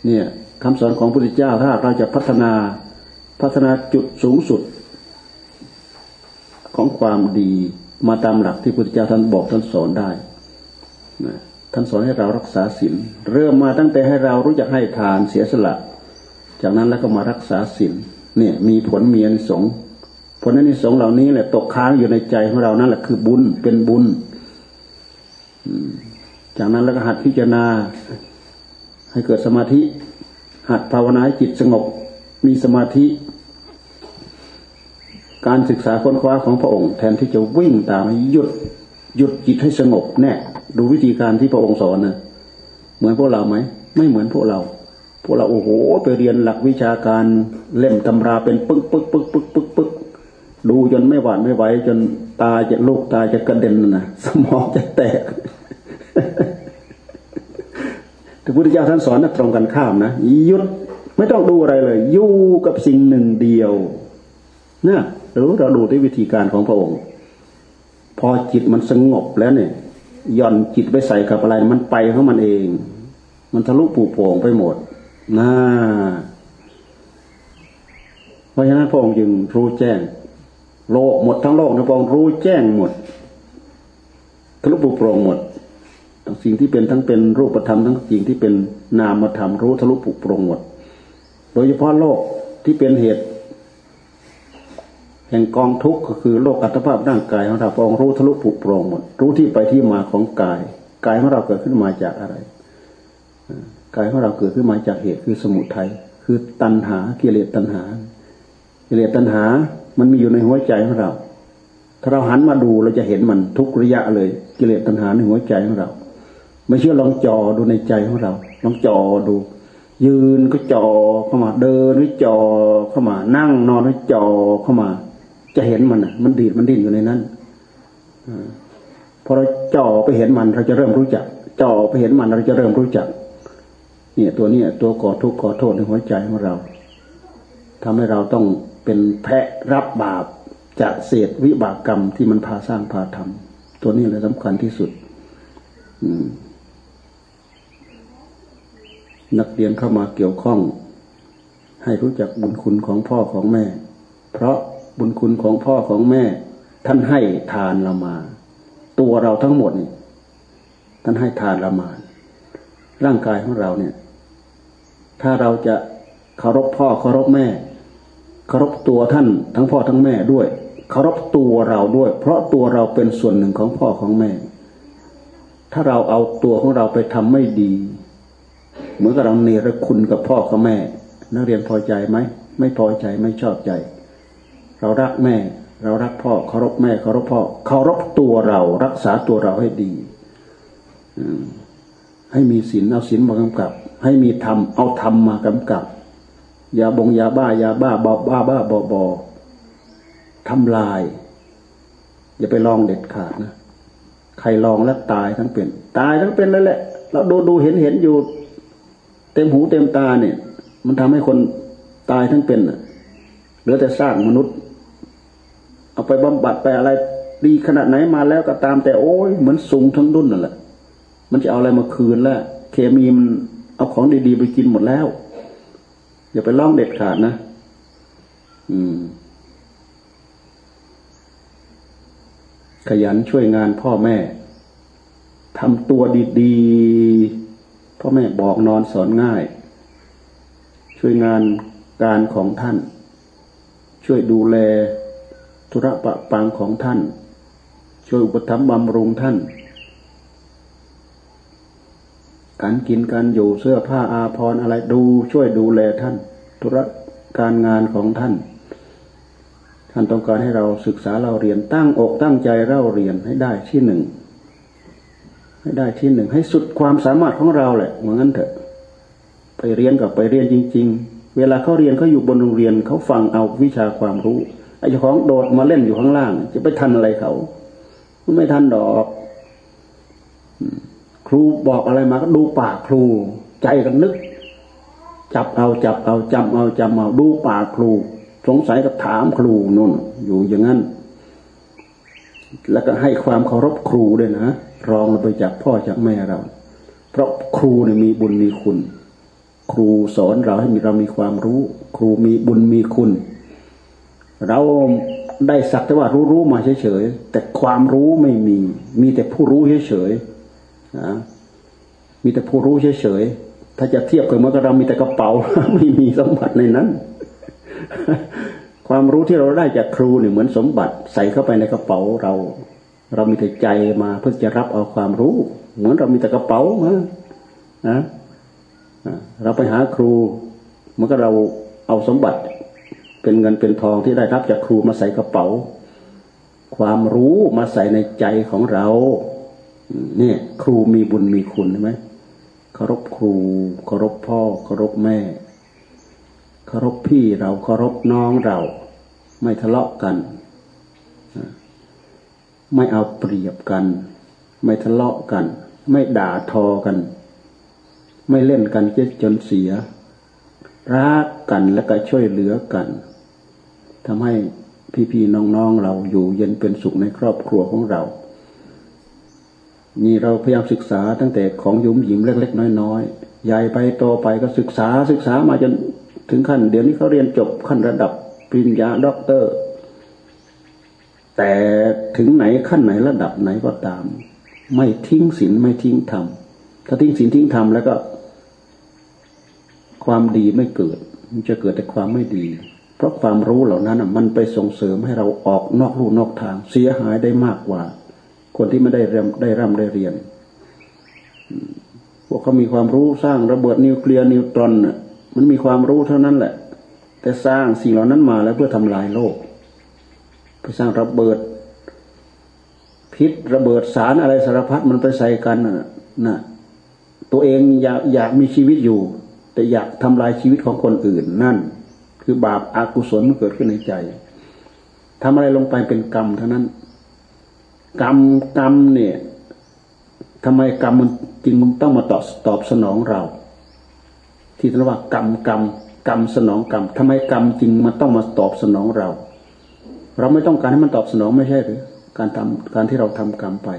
เนี่ยคำสอนของพระพุทธเจ้าถ้าเราจะพัฒนาพัฒนาจุดสูงสุด ของความดีมาตามหลักที่พระพุทธเจ้าท่านบอกท่านสอนได้นะท่านสอนให้เรารักษาศีลเริ่มมาตั้งแต่ให้เรารู้จักให้ทานเสียสละ จากนั้นแล้วก็มารักษาศีลเนี่ยมีผลมีอนิสงส์ผลนั้นในสงเหล่านี้แหละตกค้างอยู่ในใจของเรานั่นแหละคือบุญเป็นบุญจากนั้นแล้วก็หัดพิจารณา ให้เกิดสมาธิ หัดภาวนาให้จิตสงบ มีสมาธิ การศึกษาค้นคว้าของพระองค์ แทนที่จะวิ่งตามหยุดหยุดจิตให้สงบแน่ดูวิธีการที่พระองค์สอนนะเหมือนพวกเราไหมไม่เหมือนพวกเรา พวกเราโอ้โหไปเรียนหลักวิชาการเล่มตำราเป็นปึ๊กปึ๊กปึ๊กปึ๊กปึ๊กปึ๊กดูจนไม่หวานไม่ไหวจนตาจะลูกตาจะกระเด็นนะสมองจะแตกแต่พุทธเจ้าท่านสอนนะตรงกันข้ามนะหยุดไม่ต้องดูอะไรเลย อยู่กับสิ่งหนึ่งเดียวนะ หรือเราดูด้วยวิธีการของพระองค์ พอจิตมันสงบแล้วเนี่ยย่อนจิตไปใส่กับอะไร มันไปของมันเอง มันทะลุปูโป่งไปหมดนะเพราะฉะนั้นพระองค์จึงรู้แจ้ง โลกหมดทั้งโลกนะพระองค์รู้แจ้งหมดทะลุปูโป่งหมดทั้งสิ่งที่เป็นทั้งเป็นรูปธรรมทั้งสิ่งที่เป็นนามธรรมรู้ทะลุปูโปร่งหมด โดยเฉพาะโลกที่เป็นเหตุ แห่งกองทุกข์ก็คือโลกอัตภาพร่างกายของเราพระองค์รู้ทะลุปุโปร่งหมด รู้ที่ไปที่มาของกาย กายของเราเกิดขึ้นมาจากอะไร กายของเราเกิดขึ้นมาจากเหตุคือสมุทัยคือตัณหากิเลสตัณหา กิเลสตัณหา มันมีอยู่ในหัวใจของเรา ถ้าเราหันมาดูเราจะเห็นมันทุกระยะเลย กิเลสตัณหาในหัวใจของเรา ไม่เชื่อลองจอดูในใจของเราลองจอดูยืนก็จอเข้ามา เดินก็จอเข้ามา นั่งนอนก็จอเข้ามา จะเห็นมันอะมันดีดมันดิ้นอยู่ในนั้นพอเราจ่อไปเห็นมันเราจะเริ่มรู้จักจ่อไปเห็นมันเราจะเริ่มรู้จัก เนี่ยตัวนี้ตัวก่อทุกข์ก่อโทษในหัวใจของเราทำให้เราต้องเป็นแพะรับบาปจากเศษวิบากกรรมที่มันพาสร้างพาทำตัวนี้แหละสำคัญที่สุดนักเรียนเข้ามาเกี่ยวข้อง ให้รู้จักบุญคุณของพ่อของแม่ เพราะ บุญคุณของพ่อของแม่ ท่านให้ทานเรามา ตัวเราทั้งหมดนี่ท่านให้ทานเรามา ร่างกายของเราเนี่ย ถ้าเราจะเคารพพ่อเคารพแม่เคารพตัวท่านทั้งพ่อทั้งแม่ด้วยเคารพตัวเราด้วย เพราะตัวเราเป็นส่วนหนึ่งของพ่อของแม่ ถ้าเราเอาตัวของเราไปทำไม่ดี เหมือนกับเราเนรคุณกับพ่อกับแม่ นักเรียนพอใจไหม ไม่พอใจไม่ชอบใจ เรารักแม่ เรารักพ่อเคารพแม่เคารพพ่อเคารพตัวเรา รักษาตัวเราให้ดีให้มีศีลเอาศีลมากำกับ ให้มีธรรมเอาธรรมมากำกับยาบงยาบ้ายาบ้าบาบ้าบ้าบอบอทำลาย อย่าไปลองเด็ดขาดนะใครลองแล้วตายทั้งเป็น ตายทั้งเป็นเลยแหละ เราดูดูเห็นเห็นอยู่ เต็มหูเต็มตาเนี่ย มันทำให้คนตายทั้งเป็นเหลือแต่สร้างมนุษย์ เอาไปบำบัดไปอะไรดีขนาดไหนมาแล้วก็ตาม แต่โอ้ยเหมือนสูงทั้งดุนนั่นแหละมันจะเอาอะไรมาคืนแล้วเคมีมันเอาของดีๆไปกินหมดแล้ว อย่าไปล่องเด็ดขาดนะ อืม ขยันช่วยงานพ่อแม่ทำตัวดีๆ พ่อแม่บอกนอนสอนง่าย ช่วยงานการของท่าน ช่วยดูแล ธุระปะปังของท่าน ช่วยอุปถัมภ์บำรุงท่าน การกินการอยู่เสื้อผ้าอาภรณ์อะไรดูช่วยดูแลท่าน ธุระการงานของท่าน ท่านต้องการให้เราศึกษาเราเรียนตั้งอกตั้งใจเราเรียนให้ได้ที่หนึ่งให้ได้ที่หนึ่งให้สุดความสามารถของเราแหละเหมือนกันเถอะ ไปเรียนกับไปเรียนจริง ๆ เวลาเขาเรียนเขาอยู่บนโรงเรียนเขาฟังเอาวิชาความรู้ ไอ้เจ้าของโดดมาเล่นอยู่ข้างล่าง จะไปทันอะไรเขาไม่ทันดอกครูบอกอะไรมาก็ดูปากครู ใจกันนึก จับเอาจับเอาจำเอาจำเอาดูปากครู สงสัยก็ถามครูนุ่นอยู่อย่างนั้น แล้วก็ให้ความเคารพครูด้วยนะรองลงไปจากพ่อจากแม่เรา เพราะครูเนี่ยมีบุญมีคุณ ครูสอนเราให้เรามีความรู้ ครูมีบุญมีคุณ เราได้สักแต่ว่ารู้รู้มาเฉยๆแต่ความรู้ไม่มี มีแต่ผู้รู้เฉยๆนะมีแต่ผู้รู้เฉยๆถ้าจะเทียบกับเมื่อเรามีแต่กระเป๋าไม่มีสมบัติในนั้น ความรู้ที่เราได้จากครูเนี่ยเหมือนสมบัติ ใส่เข้าไปในกระเป๋าเรา เรามีแต่ใจมาเพื่อจะรับเอาความรู้ เหมือนเรามีแต่กระเป๋ามานะเราไปหาครูเมื่อก็เราเอาสมบัติ เป็นเงินเป็นทองที่ได้รับจากครูมาใส่กระเป๋า ความรู้มาใส่ในใจของเราเนี่ยครูมีบุญมีคุณใช่ไหมเคารพครูเคารพพ่อเคารพแม่เคารพพี่เราเคารพน้องเรา ไม่ทะเลาะกัน ไม่เอาเปรียบกัน ไม่ทะเลาะกัน ไม่ด่าทอกัน ไม่เล่นกันจนเสียรักกันและก็ช่วยเหลือกัน ทำให้พี่ๆน้องๆเราอยู่เย็นเป็นสุขในครอบครัวของเรา นี่เราพยายามศึกษาตั้งแต่ของยุ้มหยิมเล็ก ๆ น้อยๆใหญ่ไปโตไปก็ศึกษาศึกษามาจนถึงขั้น เดี๋ยวนี้เขาเรียนจบขั้นระดับปริญญาด็อกเตอร์ แต่ถึงไหนขั้นไหนระดับไหนก็ตาม ไม่ทิ้งศีลไม่ทิ้งธรรมถ้าทิ้งศีลทิ้งธรรมแล้วก็ ความดีไม่เกิด มันจะเกิดแต่ความไม่ดี เพราะความรู้เหล่านั้นมันไปส่งเสริมให้เราออกนอกลู่นอกทาง เสียหายได้มากกว่า คนที่ไม่ได้เรียนได้ร่ำได้เรียน พวกเขามีความรู้สร้างระเบิดนิวเคลียร์นิวตรอนมันมีความรู้เท่านั้นแหละ แต่สร้างสิ่งเหล่านั้นมาแล้วเพื่อทำลายโลกไปสร้างระเบิด พิษระเบิดสารอะไรสารพัดมันไปใส่กันน่ะตัวเองอยากอยากมีชีวิตอยู่ แต่อยากทำลายชีวิตของคนอื่นนั่น คือบาปอากุศลมันเกิดขึ้นในใจทำอะไรลงไปเป็นกรรมเท่านั้น กรรมกรรมเนี่ยทำไมกรรมมันจึงต้องมาตอบตอบสนองเรา ที่เรียกว่ากรรมกรรมกรรมสนองกรรมทำไมกรรมจริงมันต้องมาตอบสนองเรา เราไม่ต้องการให้มันตอบสนองไม่ใช่หรือการทำการที่เราทำกรรมไป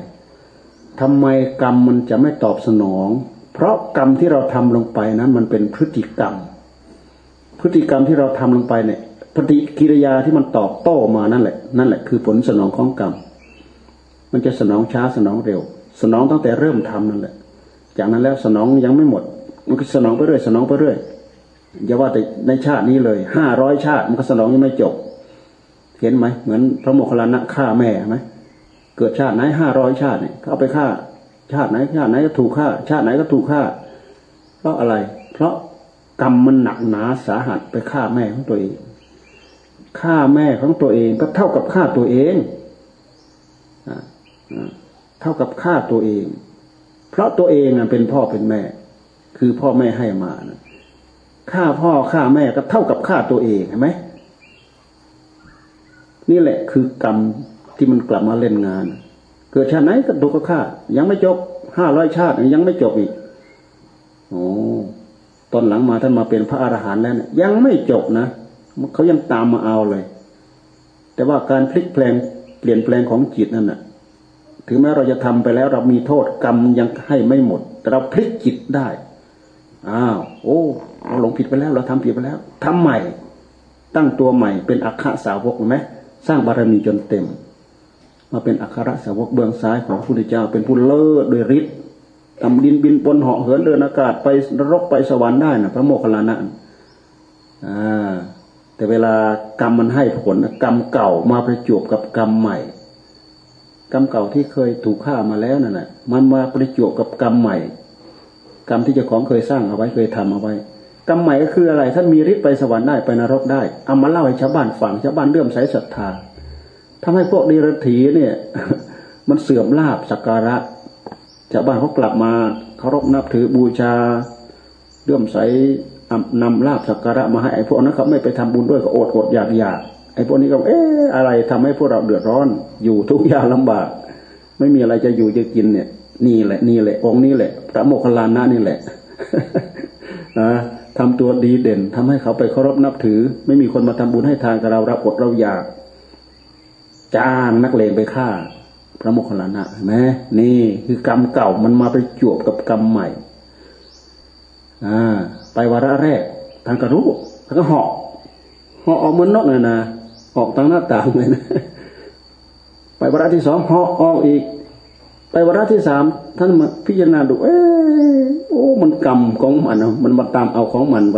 ทำไมกรรมมันจะไม่ตอบสนอง เพราะกรรมที่เราทำลงไปนั้นมันเป็นพฤติกรรม พฤติกรรมที่เราทำลงไปเนี่ยปฏิกิริยาที่มันตอบโต้มานั่นแหละ นั่นแหละคือผลสนองของกรรม มันจะสนองช้าสนองเร็ว สนองตั้งแต่เริ่มทำนั่นแหละ จากนั้นแล้วสนองยังไม่หมด มันก็สนองไปเรื่อยสนองไปเรื่อยอย่าว่าแต่ในชาตินี้เลยห้าร้อยชาติมันก็สนองยังไม่จบ เห็นไหมเหมือนพระโมคคัลลานะฆ่าแม่ไหมเกิดชาติไหนห้าร้อยชาติเนี่ยเขาไปฆ่า ชาติไหนชาติไหนก็ถูกฆ่า ชาติไหนก็ถูกฆ่า เพราะอะไร เพราะ กรรมมันหนักหนาสาหัสไปฆ่าแม่ของตัวเองฆ่าแม่ของตัวเองก็เท่ากับฆ่าตัวเองเท่ากับฆ่าตัวเอง เพราะตัวเองเป็นพ่อเป็นแม่ คือพ่อแม่ให้มานะฆ่าพ่อฆ่าแม่ก็เท่ากับฆ่าตัวเองเห็นไหมนี่แหละคือกรรมที่มันกลับมาเล่นงาน เกิดชาติไหนก็ถูก็ฆ่า ยังไม่จบห้าร้อยชาติยังไม่จบอีกโอ้ ตอนหลังมาท่านมาเป็นพระอรหันต์แล้วเนี่ยยังไม่จบนะเขายังตามมาเอาเลย แต่ว่าการพลิกแปลงเปลี่ยนแปลงของจิตนั่นน่ะ ถึงแม้เราจะทำไปแล้วเรามีโทษกรรมยังให้ไม่หมด แต่เราพลิกจิตได้อ้าวโอ้เราหลงผิดไปแล้ว เราทำผิดไปแล้วทำใหม่ ตั้งตัวใหม่เป็นอัคคสาวกไหมสร้างบารมีจนเต็ม มาเป็นอัครสาวกเบื้องซ้ายของพระพุทธเจ้าเป็นผู้เลิศโดยฤทธิ์ ทำดินบินบนเหาะเหินเดินอากาศไปนรกไปสวรรค์ได้นะพระโมคคัลลานะอ่าแต่เวลากรรมมันให้ผลกรรมเก่ามาประจวบกับกรรมใหม่ กรรมเก่าที่เคยถูกฆ่ามาแล้วนั่นแหละมันมาประจวบกับกรรมใหม่ กรรมที่เจ้าของเคยสร้างเอาไว้เคยทำเอาไว้ กรรมใหม่ก็คืออะไรท่านมีฤทธิ์ไปสวรรค์ได้ไปนรกได้เอามาเล่าให้ชาวบ้านฟังชาวบ้านเลื่อมใสศรัทธาทำให้พวกดีรถีเนี่ย มันเสื่อมลาบสักการะ ชาวบ้านเขากลับมาเคารพนับถือบูชาเลื่อมใสนำลาบสักการะมาให้ไอ้พวกนั้นเขาไม่ไปทำบุญด้วยก็อดอดอยากอยากไอ้พวกนี้ก็เอ๊ะอะไรทำให้พวกเราเดือดร้อน อยู่ทุกอย่างลำบาก ไม่มีอะไรจะอยู่จะกินเนี่ย นี่แหละนี่แหละองค์นี้แหละ พระโมคคัลลานะนี่แหละนะทำตัวดีเด่นทำให้เขาไปเคารพนับถือ ไม่มีคนมาทำบุญให้ทานกับเรารับอดเราอยากจ้างนักเลงไปฆ่า พระโมคคัลลานะเห็นไหมนี่คือกรรมเก่ามันมาไปจวบกับกรรมใหม่อ่าไปวาระแรกท่านก็รู้ท่านก็เหาะเหาะออกเหมือนนกเลยนะออกทางหน้าต่างเลยนะไปวาระที่สองเหาะออกอีก ไปวาระที่สามท่านมาพิจารณาดูเออโอ้ มันกรรมของมันมันมาตามเอาของมันไป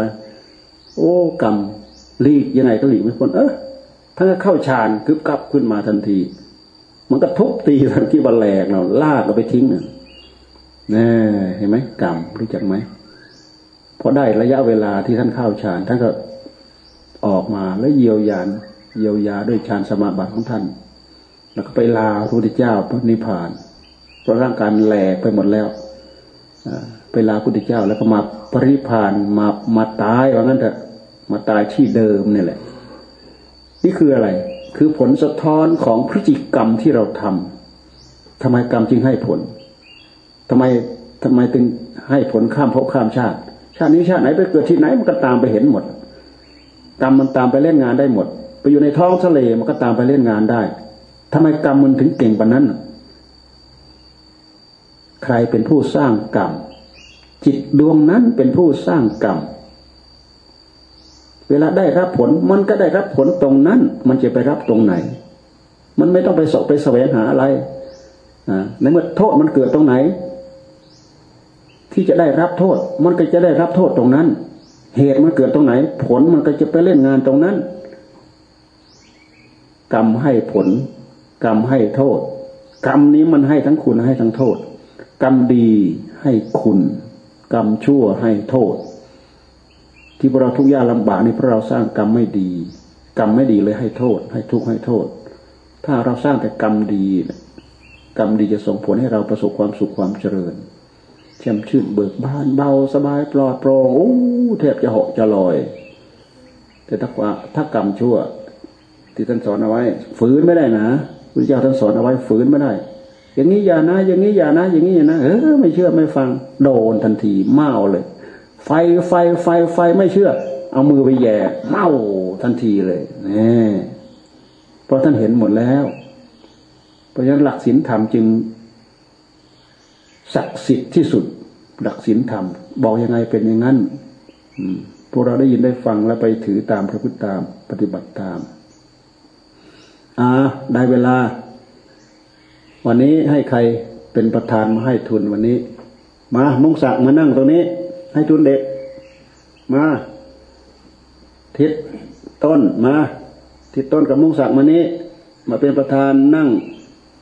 โอ้กรรมลีกยังไงก็หลีกไม่พ้นเออถ้านก็เข้าฌานคึบกับขึ้นมาทันที มันก็ทุบตีทันที่บันแหลกเราลากก็ไปทิ้งนี่เห็นไหมกรรมรู้จักไหมพอได้ระยะเวลาที่ท่านเข้าฌานท่านก็ออกมาแล้วเยียวยาเยียวยาด้วยฌานสมาบัติของท่าน แล้วก็ไปลาพระพุทธเจ้าพระนิพพานเพราะร่างกายแหลกไปหมดแล้วไปลาพระพุทธเจ้า แล้วก็มาปริพานมามาตายว่างั้นเถอะมาตายที่เดิมนี่แหละ นี่คืออะไร คือผลสะท้อนของพฤติกรรมที่เราทำทำไมกรรมจึงให้ผลทำไมทำไมถึงให้ผลข้ามภพข้ามชาติ ชาตินี้ชาติไหนไปเกิดที่ไหนมันก็ตามไปเห็นหมดกรรมมันตามไปเล่นงานได้หมด ไปอยู่ในท้องทะเลมันก็ตามไปเล่นงานได้ทำไมกรรมมันถึงเก่งปานนั้น ใครเป็นผู้สร้างกรรม จิตดวงนั้นเป็นผู้สร้างกรรม เวลาได้รับผลมันก็ได้รับผลตรงนั้น มันจะไปรับตรงไหน มันไม่ต้องไปสอบไปแสวงหาอะไรในเมื่อโทษมันเกิดตรงไหน ที่จะได้รับโทษ มันก็จะได้รับโทษตรงนั้น เหตุมันเกิดตรงไหน ผลมันก็จะไปเล่นงานตรงนั้น กรรมให้ผล กรรมให้โทษ กรรมนี้มันให้ทั้งคุณให้ทั้งโทษ กรรมดีให้คุณ กรรมชั่วให้โทษ ที่พวกเราทุกข์ยากลำบากนี่เพราะเราสร้างกรรมไม่ดี กรรมไม่ดีเลยให้โทษ ให้ทุกข์ให้โทษ ถ้าเราสร้างแต่กรรมดี กรรมดีจะส่งผลให้เราประสบความสุขความเจริญแช่มชื่นเบิกบานเบาสบายปลอดโปร่งโอ้แทบจะหกจะลอย แต่ถ้าว่าถ้ากรรมชั่ว ที่ท่านสอนเอาไว้ ฝืนไม่ได้นะพระเจ้าท่านสอนเอาไว้ฝืนไม่ได้ อย่างนี้อย่านะ อย่างนี้อย่านะ อย่างนี้อย่านะเออไม่เชื่อไม่ฟัง โดนทันทีเมาเลย ไฟไฟไฟไฟไม่เชื่อ เอามือไปแย่เมาทันทีเลยนี่เพราะท่านเห็นหมดแล้ว เพราะฉะนั้นหลักศีลธรรมจึงศักดิ์สิทธิ์ที่สุด หลักศีลธรรม บอกยังไงเป็นอย่างนั้นพวกเราได้ยินได้ฟังแล้วไปถือตามพระพุทธตามปฏิบัติตาม อ่า ได้เวลา วันนี้ให้ใครเป็นประธานมาให้ทุนวันนี้ มา มุงศักมานั่งตรงนี้ ให้ทุนเด็ก มา ทิศต้นมาทิศต้นกับมุ่งศักดิ์มานี้ มาเป็นประธานนั่ง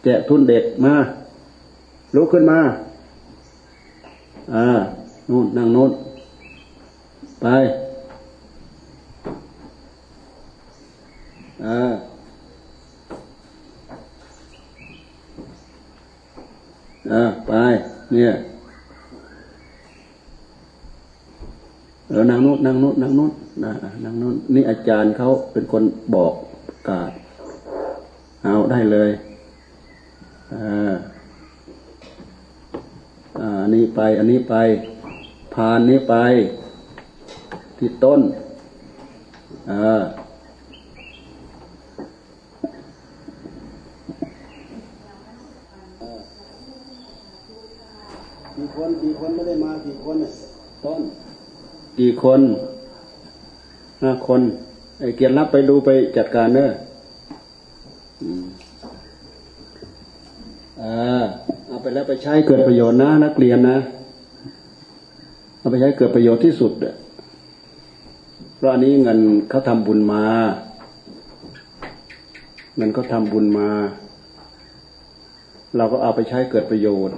แจกทุนเด็กมาลุกขึ้นมา อ่านู่นนั่งนู่นไปอ่าอ่าไป เนี่ยเออ นางนู้นนางนู้นนางนู้นนะนางนู้นนี่อาจารย์เขาเป็นคนบอกกาดเอาได้เลยอ่าอันนี้ไป อันนี้ไปผ่านนี้ไป ที่ต้นอ่ากี่คนกี่คนไม่ได้มากี่คนเนี่ยต้นกี่ คนห้าคนไอ้เกียรติรับไปดูไปจัดการเนอะอ่าเอาไปแล้วไปใช้เกิดประโยชน์นะ นักเรียนนะ เอาไปใช้เกิดประโยชน์ที่สุดเพราะอันนี้เงินเขาทำบุญมาเงินเขาทาบุญมา เราก็เอาไปใช้เกิดประโยชน์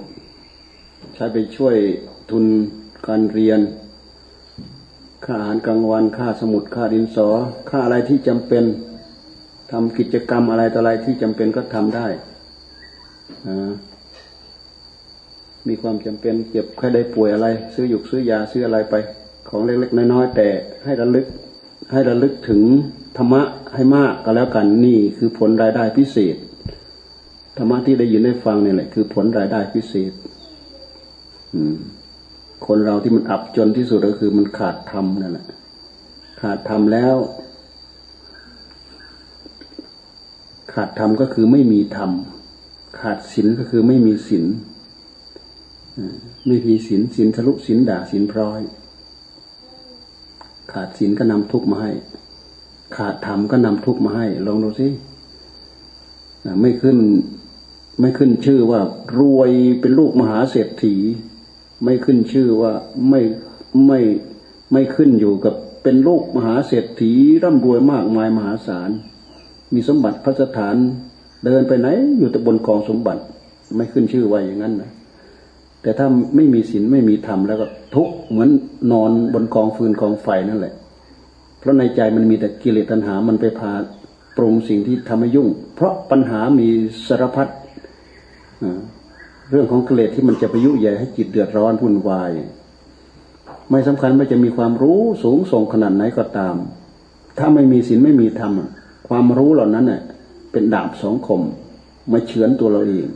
ใช้ไปช่วยทุนการเรียน ค่าอาหารกลางวันค่าสมุดค่าดินสอ ค่าอะไรที่จำเป็นทำกิจกรรมอะไรต่ออะไรที่จำเป็นก็ทำได้มีความจำเป็นเจ็บใครได้ป่วยอะไร ซื้อหยุกซื้อยาซื้ออะไรไป ของเล็กๆน้อยๆแต่ให้ระลึก ให้ระลึกถึงธรรมะให้มากก็แล้วกันนี่คือผลรายได้พิเศษธรรมะที่ได้ยินได้ฟังเนี่ยแหละคือผลรายได้พิเศษ อืม คนเราที่มันอับจนที่สุดก็คือมันขาดธรรมนั่นแหละขาดธรรมแล้ว ขาดธรรมก็คือไม่มีธรรมขาดศีลก็คือไม่มีศีลไม่มีศีลศีลทะลุศีลด่าศีลพร้อย ขาดศีลก็นำทุกข์มาให้ ขาดธรรมก็นำทุกข์มาให้ ลองดูสิไม่ขึ้น ไม่ขึ้นชื่อว่ารวยเป็นลูกมหาเศรษฐี ไม่ขึ้นชื่อว่าไม่ไม่ไม่ขึ้นอยู่กับเป็นลูกมหาเศรษฐีร่ำรวยมากมายมหาศาล มีสมบัติพระสถานเดินไปไหนอยู่แต่บนกองสมบัติ ไม่ขึ้นชื่อไว้อย่างนั้นนะแต่ถ้าไม่มีศีลไม่มีธรรมแล้วก็ทุกเหมือนนอนบนกองฟืนกองไฟนั่นแหละ เพราะในใจมันมีแต่กิเลสตัณหามันไปพาปรุงสิ่งที่ทำให้ยุ่ง เพราะปัญหามีสารพัด เรื่องของกิเลสที่มันจะไปยุยใหญ่ให้จิตเดือดร้อนวุ่นวาย ไม่สำคัญว่าจะมีความรู้สูงส่งขนาดไหนก็ตาม ถ้าไม่มีศีลไม่มีธรรมความรู้เหล่านั้นเน่ยเป็นดาบสองคมมาเฉือนตัวเราเอง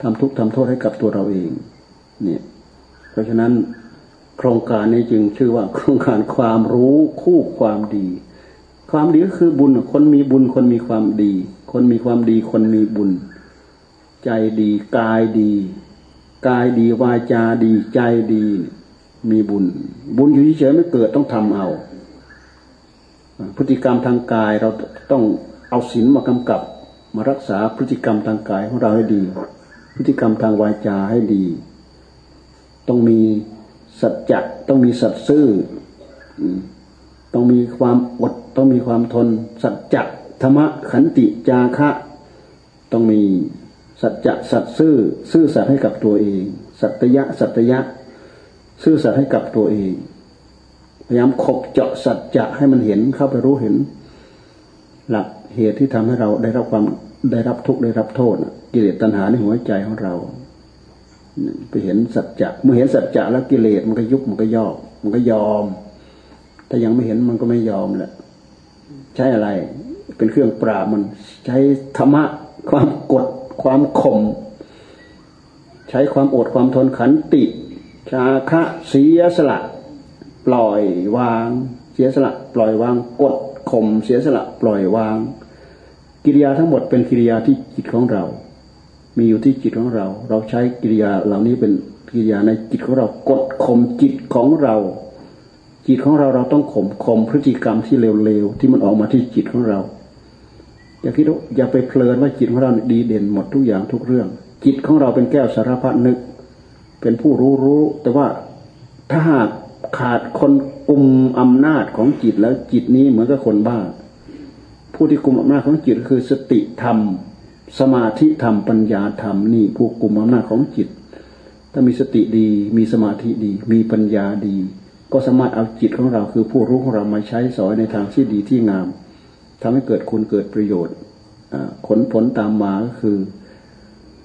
ทำทุกข์ทำโทษให้กับตัวเราเองเนี่ยเพราะฉะนั้นโครงการนี้จึงชื่อว่าโครงการความรู้คู่ความดี ความดีก็คือบุญคนมีบุญคนมีความดี คนมีความดีคนมีบุญ ใจดีกายดี กายดีวาจาดีใจดี มีบุญ บุญอยู่เฉยไม่เกิดต้องทำเอา พฤติกรรมทางกายเราต้องเอาศีลมากำกับ มารักษาพฤติกรรมทางกายของเราให้ดี พฤติกรรมทางวาจาให้ดี ต้องมีสัจจะต้องมีสัตย์ซื่อต้องมีความอดต้องมีความทน สัจจะธรรมะขันติจาคะ ต้องมี สัจจะสัตซื่อซื่อสัตย์ให้กับตัวเอง สัตยะสัตยะ ซื่อสัตย์ให้กับตัวเอง พยายามขบเจาะสัจจะให้มันเห็นเข้าไปรู้เห็น หลักเหตุที่ทำให้เราได้รับความได้รับทุกข์ได้รับโทษกิเลสตัณหาในหัวใจของเราไปเห็นสัจจะเมื่อเห็นสัจจะแล้วกิเลสมันก็ยุบมันก็ย่อมันก็ยอม ถ้ายังไม่เห็นมันก็ไม่ยอมแหละใช้อะไร เป็นเครื่องปราบมันใช้ธรรมะความกด ความข่มใช้ความอดความทนขันติ ชาคะเสียสละ ปล่อยวาง เสียสละ ปล่อยวางกดข่มเสียสละ ปล่อยวาง กิริยาทั้งหมดเป็นกิริยาที่จิตของเรา มีอยู่ที่จิตของเรา เราใช้กิริยาเหล่านี้เป็นกิริยาในจิตของเรากดข่มจิตของเรา จิตของเราเราต้องข่มข่มพฤติกรรมที่เร็วๆที่มันออกมาที่จิตของเรา อย่าคิดอย่าไปเพลินว่าจิตของเราดีเด่นหมดทุกอย่างทุกเรื่อง จิตของเราเป็นแก้วสารพัดนึก เป็นผู้รู้รู้ แต่ว่าถ้าหากขาดคนกุมอำนาจของจิตแล้วจิตนี้เหมือนกับคนบ้า ผู้ที่กุมอำนาจของจิตคือสติธรรม สมาธิธรรมปัญญาธรรมนี่ผู้กุมอำนาจของจิต ถ้ามีสติดีมีสมาธิดี มีปัญญาดี ก็สามารถเอาจิตของเราคือผู้รู้ของเรามาใช้สอยในทางที่ดีที่งาม ทำให้เกิดคุณเกิดประโยชน์ผลผลตามมาก็คือ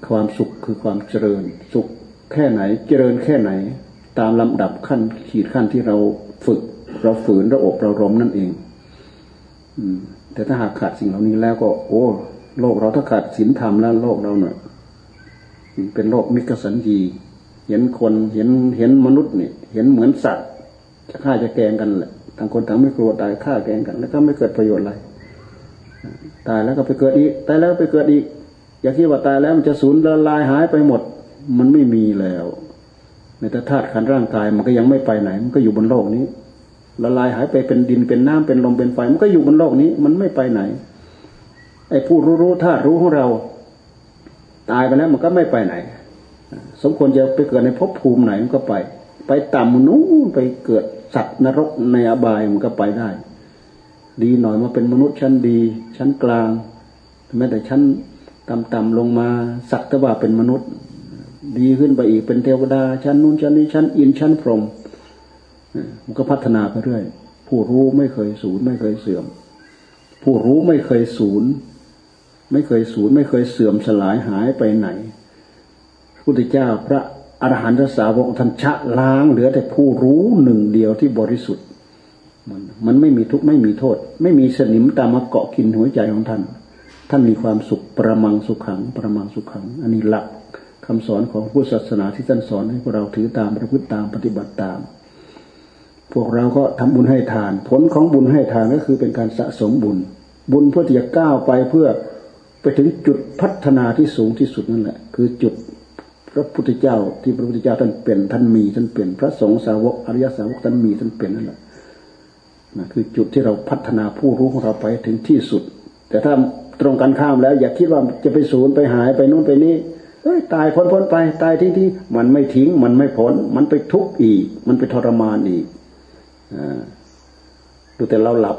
ความสุขคือความเจริญ สุขแค่ไหนเจริญแค่ไหน ตามลำดับขั้นขีดขั้นที่เราฝึก เราฝืนเราอบเรารมนั่นเอง อืม แต่ถ้าหากขาดสิ่งเหล่านี้แล้วก็ โอ้ โลกเราถ้าขาดศีลธรรมแล้วโลกเราเนี่ยเป็นโลกมิกสันจีเห็นคนเห็นเห็นมนุษย์เนี่ย เห็นเหมือนสัตว์จะฆ่าจะแกงกันแหละต่างคนต่างไม่กลัวตายฆ่าแกงกัน แล้วก็ไม่เกิดประโยชน์อะไร ตายแล้วก็ไปเกิดอีกตายแล้วก็ไปเกิดอีก อย่าคิดว่าตายแล้วมันจะสูญละลายหายไปหมด มันไม่มีแล้วในธาตุขันร่างกายมันก็ยังไม่ไปไหน มันก็อยู่บนโลกนี้ละลายหายไปเป็นดินเป็นน้ำเป็นลมเป็นไฟมันก็อยู่บนโลกนี้ มันไม่ไปไหน ไอ้ผู้รู้รู้ธาตุรู้ของเรา ตายไปแล้วมันก็ไม่ไปไหน สมควรจะไปเกิดในภพภูมิไหนมันก็ไป ไปต่ำนู้นไปเกิดสัตว์นรกในอบายมันก็ไปได้ ดีหน่อยมาเป็นมนุษย์ชั้นดี ชั้นกลางแม้แต่ชั้นต่ำๆลงมาสักต่ว่าเป็นมนุษย์ ดีขึ้นไปอีกเป็นเทวดา ชั้นนู้นชั้นนี้ชั้นอินชั้นพรหมมันก็พัฒนาไปเรื่อย ผู้รู้ไม่เคยสูญไม่เคยเสื่อม ผู้รู้ไม่เคยสูญไม่เคยสูญไม่เคยเสื่อมสลายหายไปไหนพุทธเจ้าพระอรหันตสาวกท่านชะล้างเหลือแต่ผู้รู้หนึ่งเดียวที่บริสุทธิ์ มันมันไม่มีทุกข์ไม่มีโทษ ไม่มีสนิมตามมาเกาะกินหัวใจของท่าน ท่านมีความสุขประมังสุขขัง ประมังสุขขัง อันนี้หลักคำสอนของพุทธศาสนาที่ท่านสอนให้พวกเราถือตามประพฤติตามปฏิบัติตาม พวกเราก็ทำบุญให้ทาน ผลของบุญให้ทานก็คือเป็นการสะสมบุญ บุญเพื่อที่จะก้าวไปเพื่อไปถึงจุดพัฒนาที่สูงที่สุดนั่นแหละ คือจุดพระพุทธเจ้าที่พระพุทธเจ้าท่านเป็นท่านมีท่านเป็นพระสงฆ์สาวกอริยสาวกท่านมีท่านเป็นนั่นแหละ นะคือจุดที่เราพัฒนาผู้รู้ของเราไปถึงที่สุด แต่ถ้าตรงกันข้ามแล้ว อย่าคิดว่าจะไปศูนย์ไปหายไปนู่นไปนี่เอ้ยตายพ้นพ้นไป ตายทิ้งทิ้งมันไม่ทิ้ง มันไม่พ้น มันไปทุกข์อีก มันไปทรมานอีกอดูแต่เราหลับ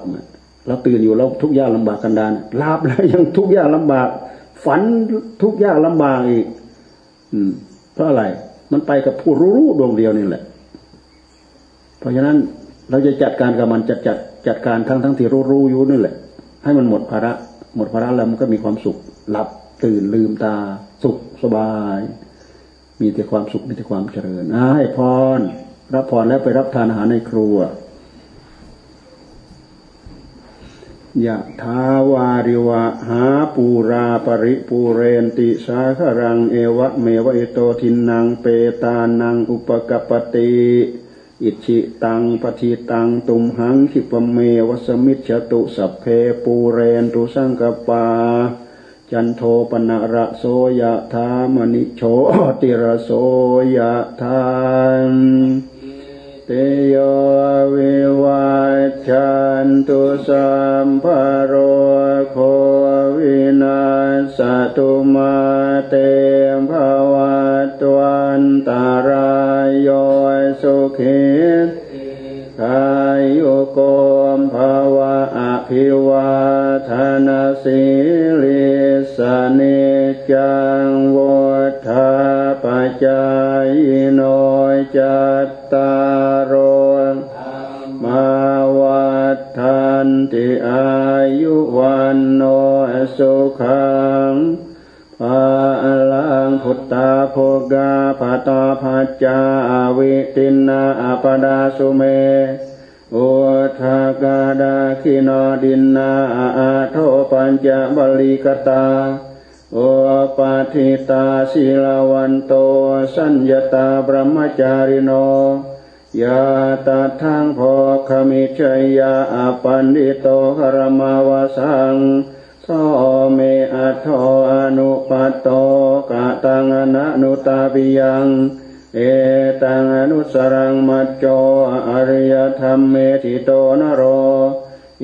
เราตื่นอยู่แล้วทุกข์ยากลำบากกันดานลาบแล้วยังทุกข์ยากลำบาก ฝันทุกข์ยากลำบากอีก อืม เพราะอะไร มันไปกับผู้รู้ดวงเดียวนี่แหละ เพราะฉะนั้น เราจะจัดการกับมันจัดจัดจัดการทั้งทั้งที่รู้รู้อยู่นี่แหละ ให้มันหมดภาระ หมดภาระแล้วมันก็มีความสุข หลับตื่นลืมตา สุขสบาย มีแต่ความสุขมีแต่ความเจริญให้พรรับพรแล้วไปรับทานอาหารในครัวยะทาวาริวะหาปูราปริปูเรนติสาครังเอวะเมวะอิโตทินังเปตานังอุปกปติ อิชิตังปฏิตังตุมหังขิปเมวสมิจฉตุสัพเพปูเรนตุสังกปา จันโทปนะระโสยะธามณิโชติระโสยะธามเตโยวิวัชชันตุสัมภโรโควินาสตุมาเตมภวัตวันตารายโย สุขิกายโยโกมภาวะอภิวาทนาสิลิสเนจังวุฒาปัจจายโนจัตตารมาวัฏทันติอายุวันโนสุขังภา พุทธาโภกาปตาภัจจาวิตินาอปดาสุเมอุทากาดาคินอดินนาอาโทปัญจบลิกตาโอปาทิตาศิลาวันโตสัญญตาบรมจาริโนยาตาทังพอขมิชยาอปันดิโตหรมาวสัง โสเมอัทโทอนุปัตโตกะตังอนันุตาปิยังเอตังอนุสรังมัจโจอริยธรรมเมติโตนโร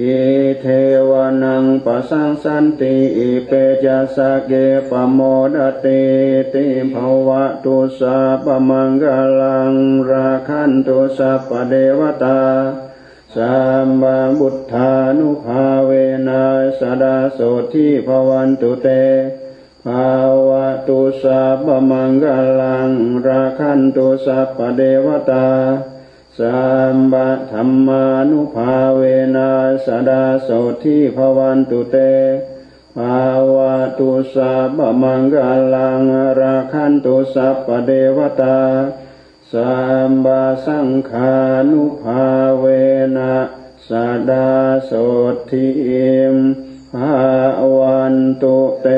อิเทวานังปสังสันติอิเปจัสเกปโมดติติภวะตุสาปมังกลังราคันตุสัพเดวตา สัมบับุทธานุภาเวนัสดาโสทิภวันตุเตภาวะตุสัพมังกลังราคันตุสัพเดวตาสัมบะธรรมานุภาเวนัสดาโสทิภวันตุเตภาวะตุสัพมังกลังราคันตุสัพเดวตา สามบาสังขานุภาเวนะสดาสดทิมหาวันตุเต